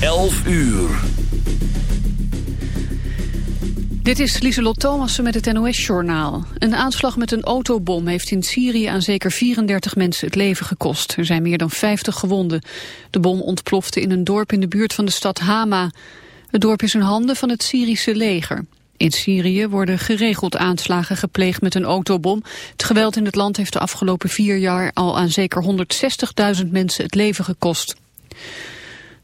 11 uur. Dit is Lieselot Thomassen met het NOS-journaal. Een aanslag met een autobom heeft in Syrië aan zeker 34 mensen het leven gekost. Er zijn meer dan 50 gewonden. De bom ontplofte in een dorp in de buurt van de stad Hama. Het dorp is in handen van het Syrische leger. In Syrië worden geregeld aanslagen gepleegd met een autobom. Het geweld in het land heeft de afgelopen vier jaar al aan zeker 160.000 mensen het leven gekost.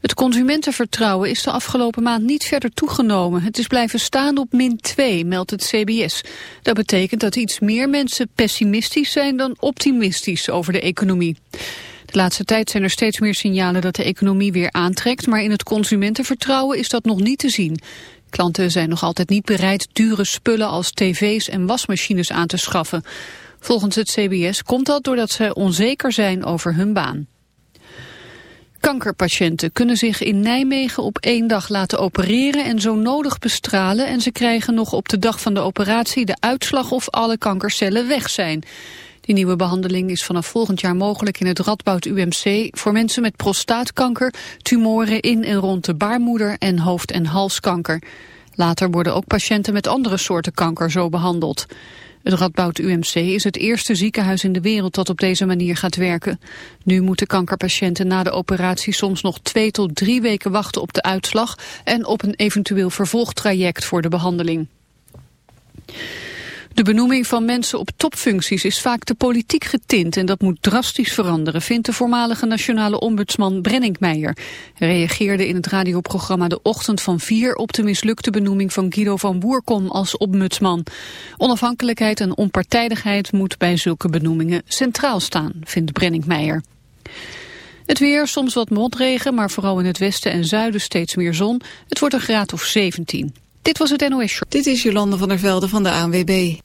Het consumentenvertrouwen is de afgelopen maand niet verder toegenomen. Het is blijven staan op min 2, meldt het CBS. Dat betekent dat iets meer mensen pessimistisch zijn dan optimistisch over de economie. De laatste tijd zijn er steeds meer signalen dat de economie weer aantrekt, maar in het consumentenvertrouwen is dat nog niet te zien. Klanten zijn nog altijd niet bereid dure spullen als tv's en wasmachines aan te schaffen. Volgens het CBS komt dat doordat ze onzeker zijn over hun baan. Kankerpatiënten kunnen zich in Nijmegen op één dag laten opereren en zo nodig bestralen en ze krijgen nog op de dag van de operatie de uitslag of alle kankercellen weg zijn. Die nieuwe behandeling is vanaf volgend jaar mogelijk in het Radboud UMC voor mensen met prostaatkanker, tumoren in en rond de baarmoeder en hoofd- en halskanker. Later worden ook patiënten met andere soorten kanker zo behandeld. Het Radboud UMC is het eerste ziekenhuis in de wereld dat op deze manier gaat werken. Nu moeten kankerpatiënten na de operatie soms nog twee tot drie weken wachten op de uitslag en op een eventueel vervolgtraject voor de behandeling. De benoeming van mensen op topfuncties is vaak te politiek getint en dat moet drastisch veranderen, vindt de voormalige nationale ombudsman Brenninkmeijer. Hij reageerde in het radioprogramma De Ochtend van Vier op de mislukte benoeming van Guido van Boerkom als ombudsman. Onafhankelijkheid en onpartijdigheid moet bij zulke benoemingen centraal staan, vindt Brenninkmeijer. Het weer, soms wat motregen, maar vooral in het westen en zuiden steeds meer zon. Het wordt een graad of 17. Dit was het NOS Show. Dit is Jolande van der Velde van de ANWB.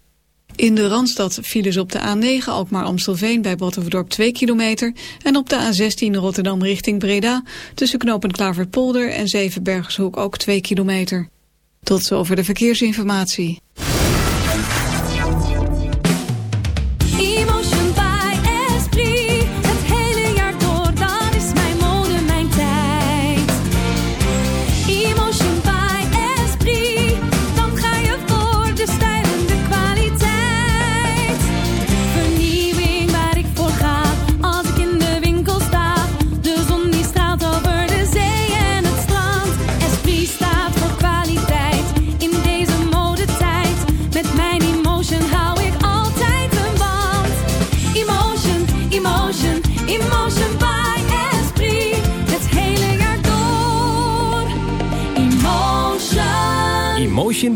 In de Randstad vielen ze op de A9 Alkmaar-Amstelveen bij Battenverdorp 2 kilometer... en op de A16 Rotterdam richting Breda tussen knooppunt Klaverpolder en Zevenbergshoek ook 2 kilometer. Tot zover de verkeersinformatie.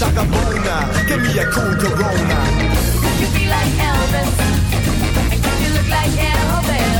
Shaka Bona, give me a cool Corona. Could you be like Elvis? And Could you look like Elvis?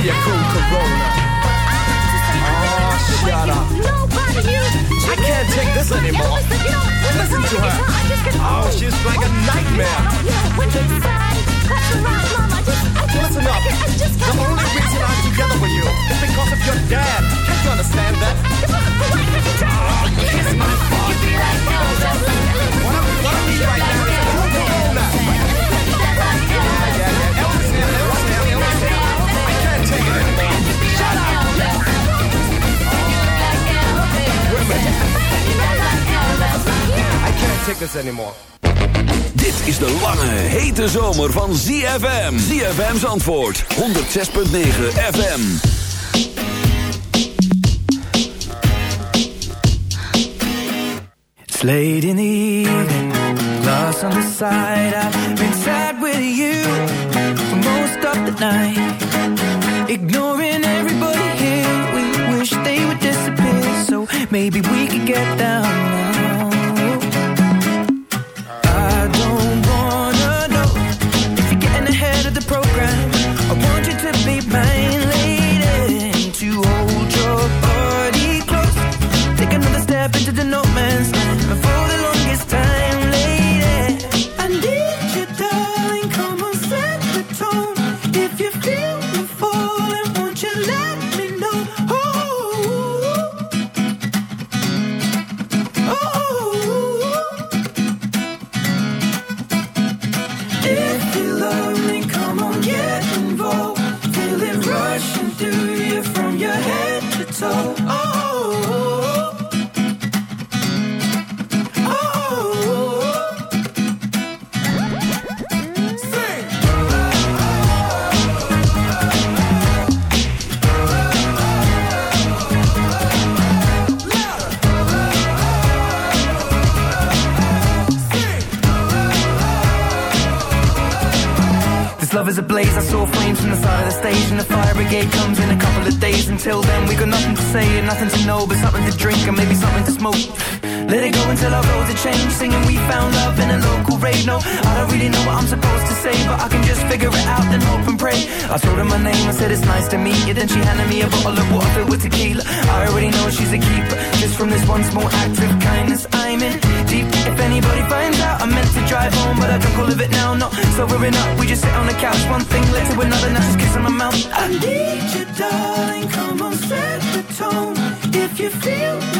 A cool Corona. Oh, shut up. I can't take this anymore. Listen to her. Oh, she's like a nightmare. Your Listen up. The only reason I'm together with you is because of your dad. Can't you understand that? Ah, kiss my Elvis. What I, what I need right now take this anymore. Dit is de lange, hete zomer van ZFM. ZFM's antwoord, 106.9 FM. It's late in the evening, glass on the side. I've been sad with you for most of the night. Ignoring everybody here, we wish they would disappear. So maybe we could get down now. Just from this one act of kindness, I'm in deep. If anybody finds out, I'm meant to drive home, but I don't call it now. Not sobering up, we just sit on the couch. One thing led to another, now just kiss kissing my mouth. I need you, darling. Come on, set the tone. If you feel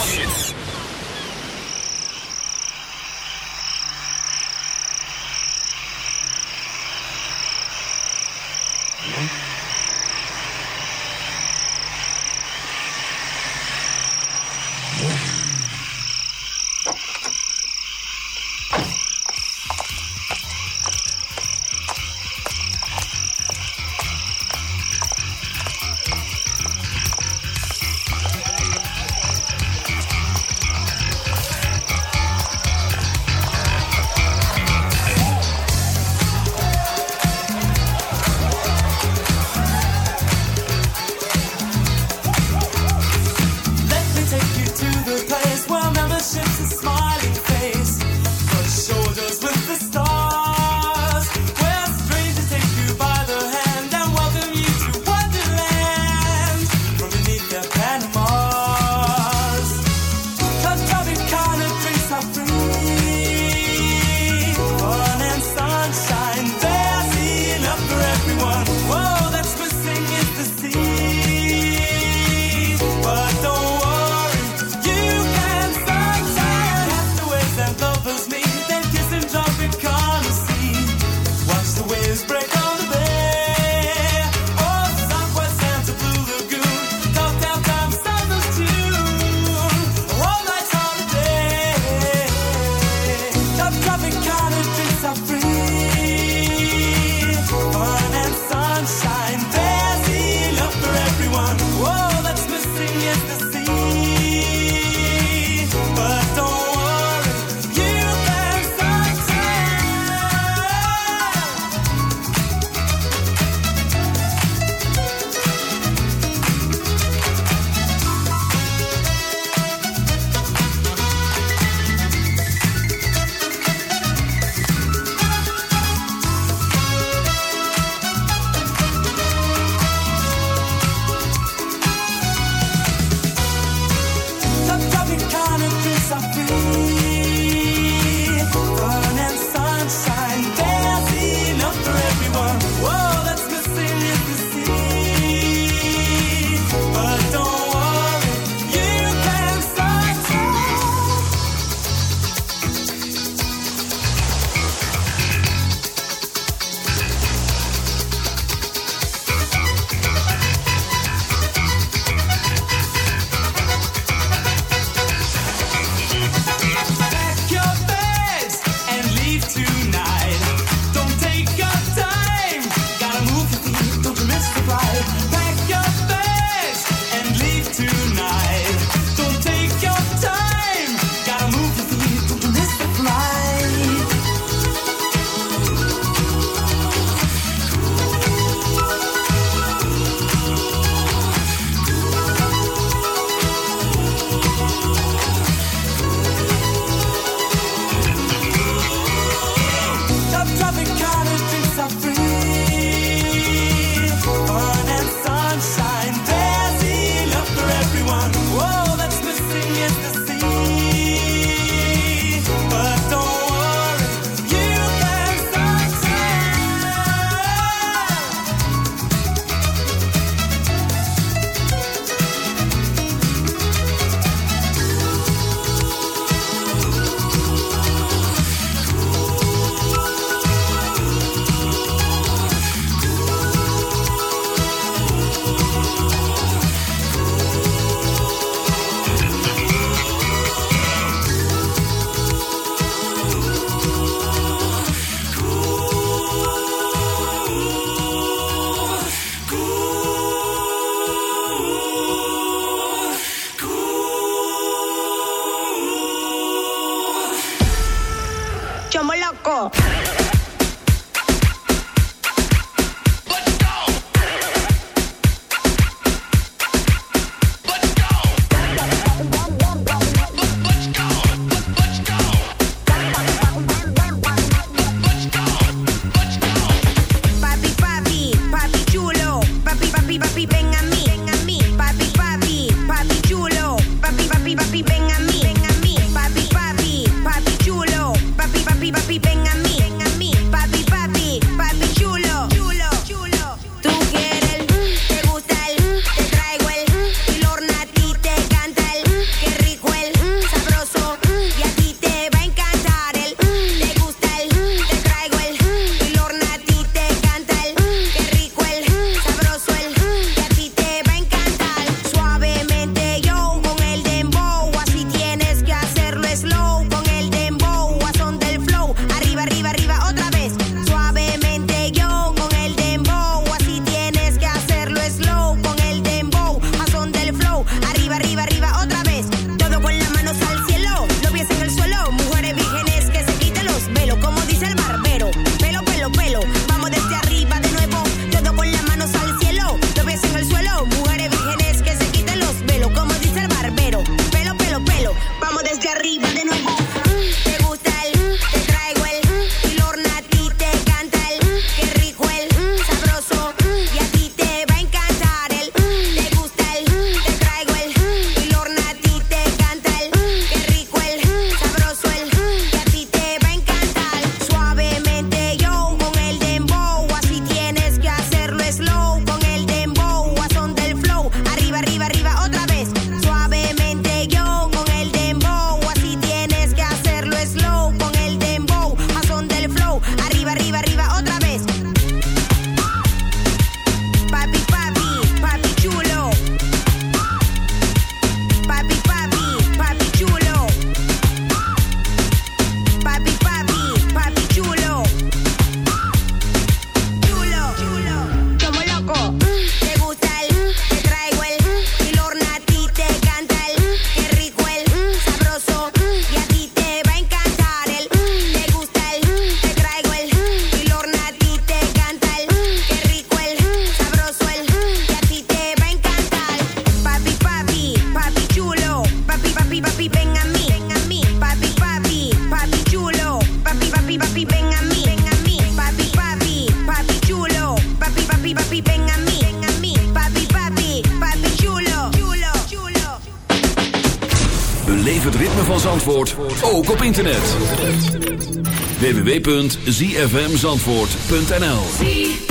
www.zfmzandvoort.nl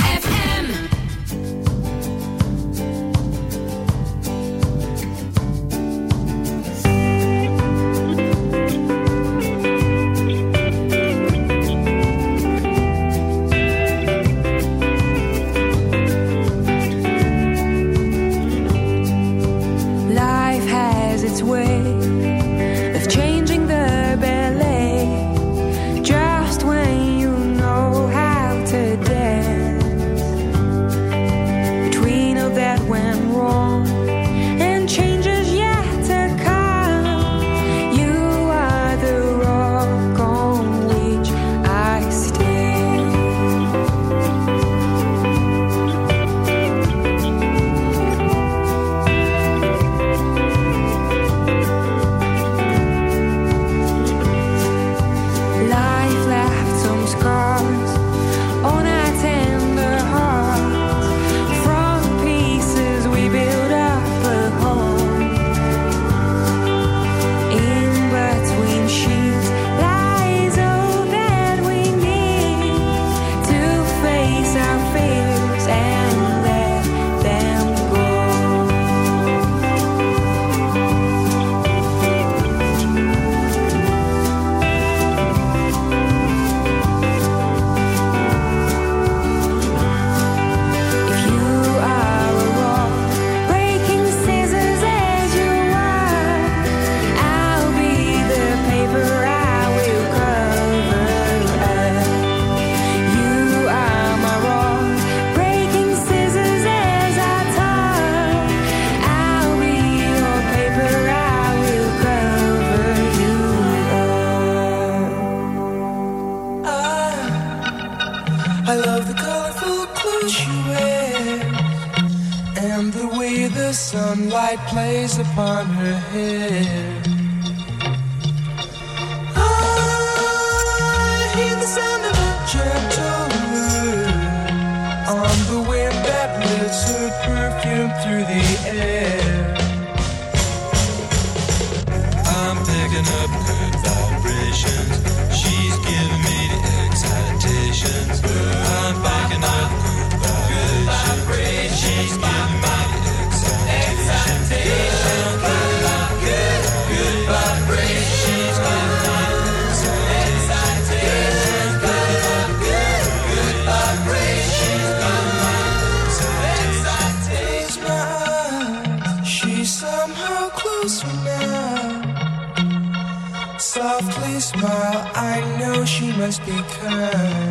its way. the air. I'm picking up must be kind.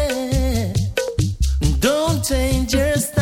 don't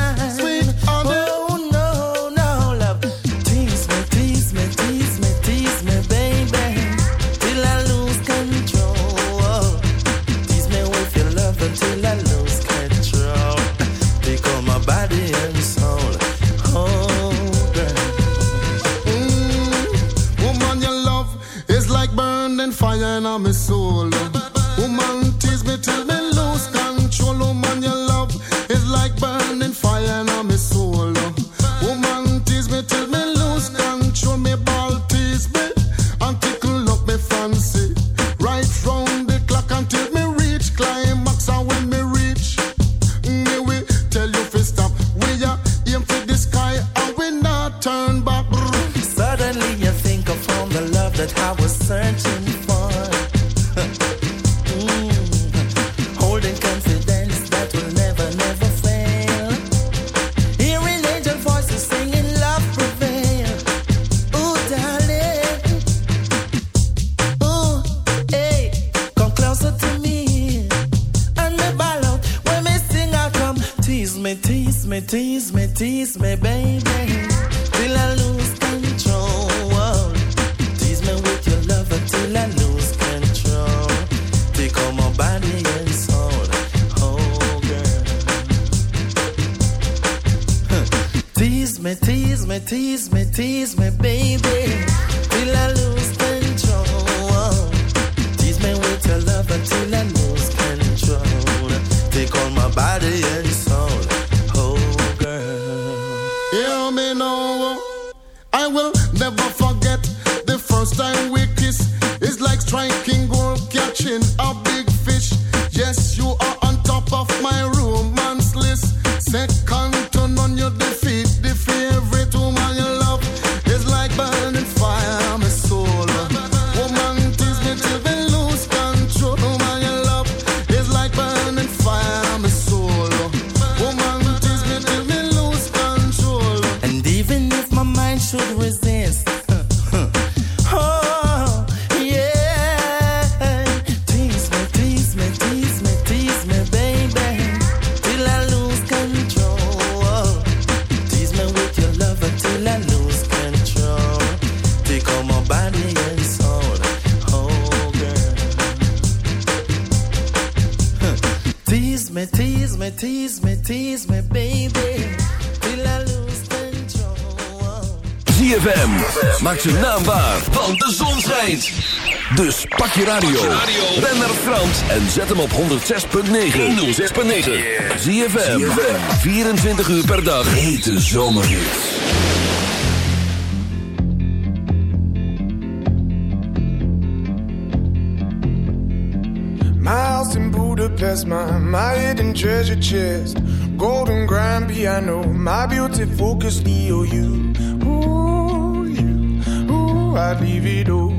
tease en zet hem op 106.9. 106.9. ZFM. 24 uur per dag. Hete zomerhits. House in Budapest, my, my hidden treasure chest. Golden grand piano, my beauty focus EOU. Ooh, you, ooh, I'd leave it all.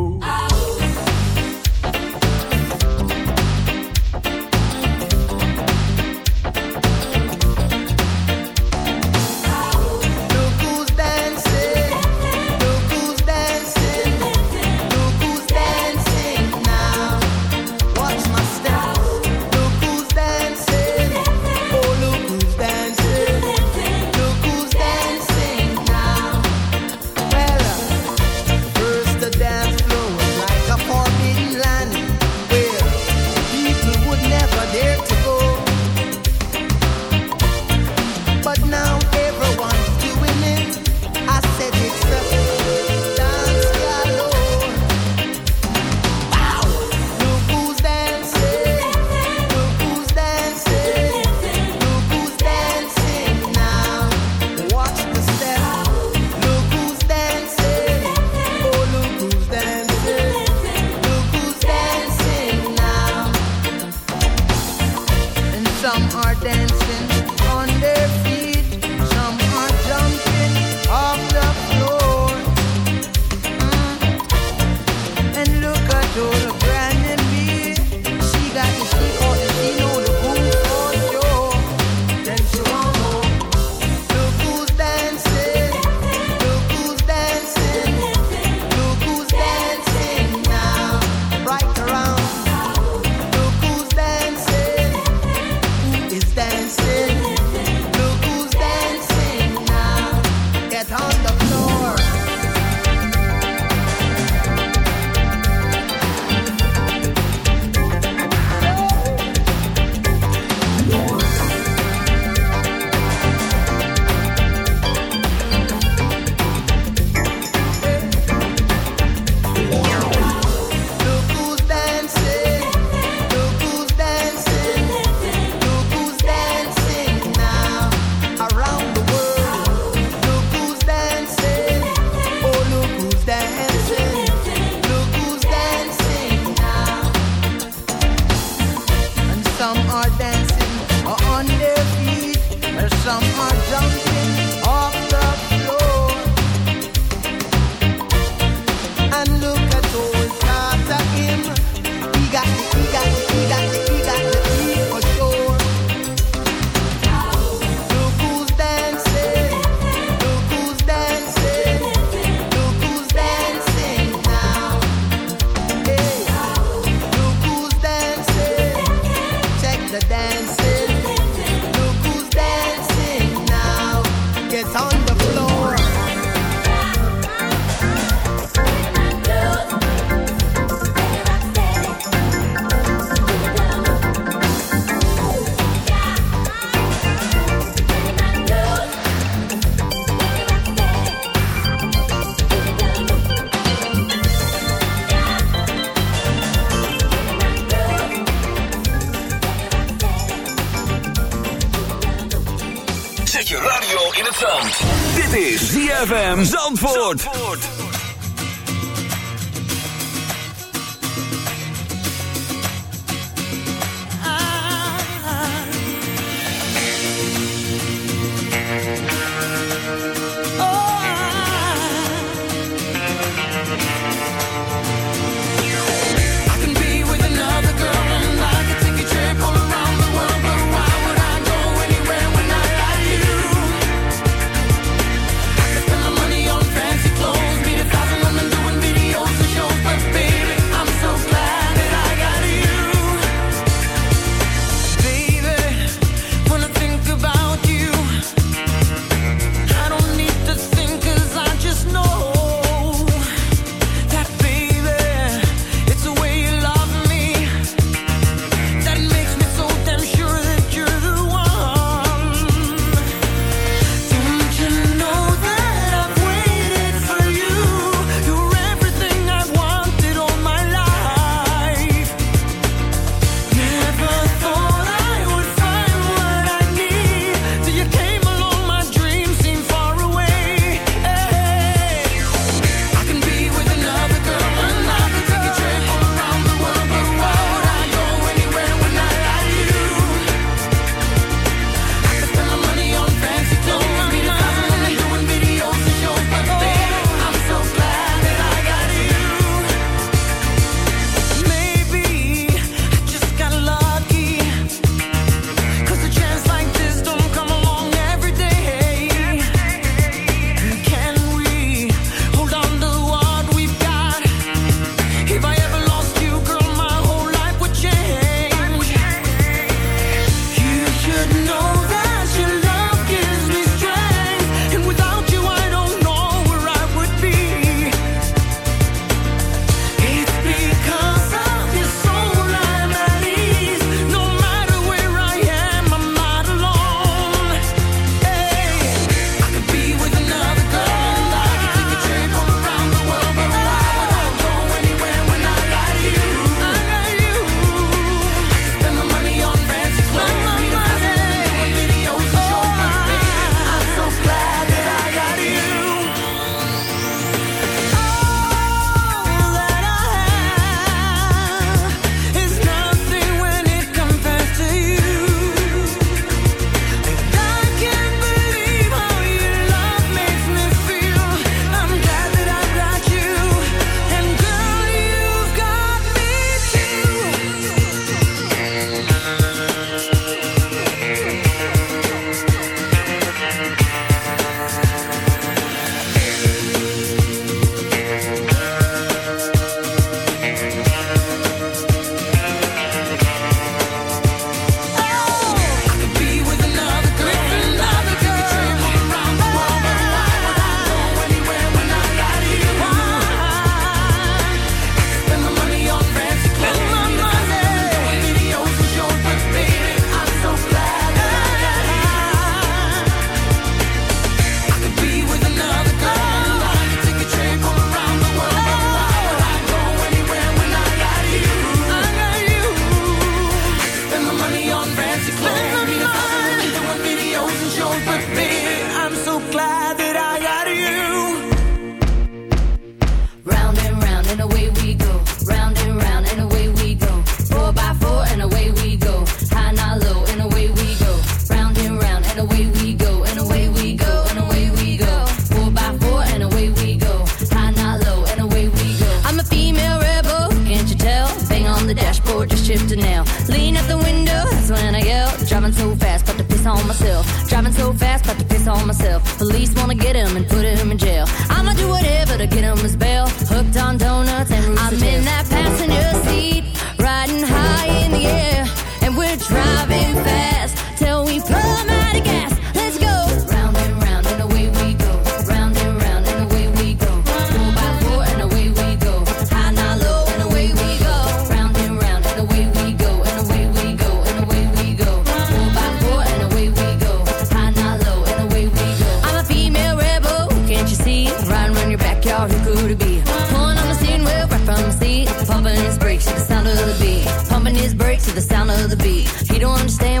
beat. He don't understand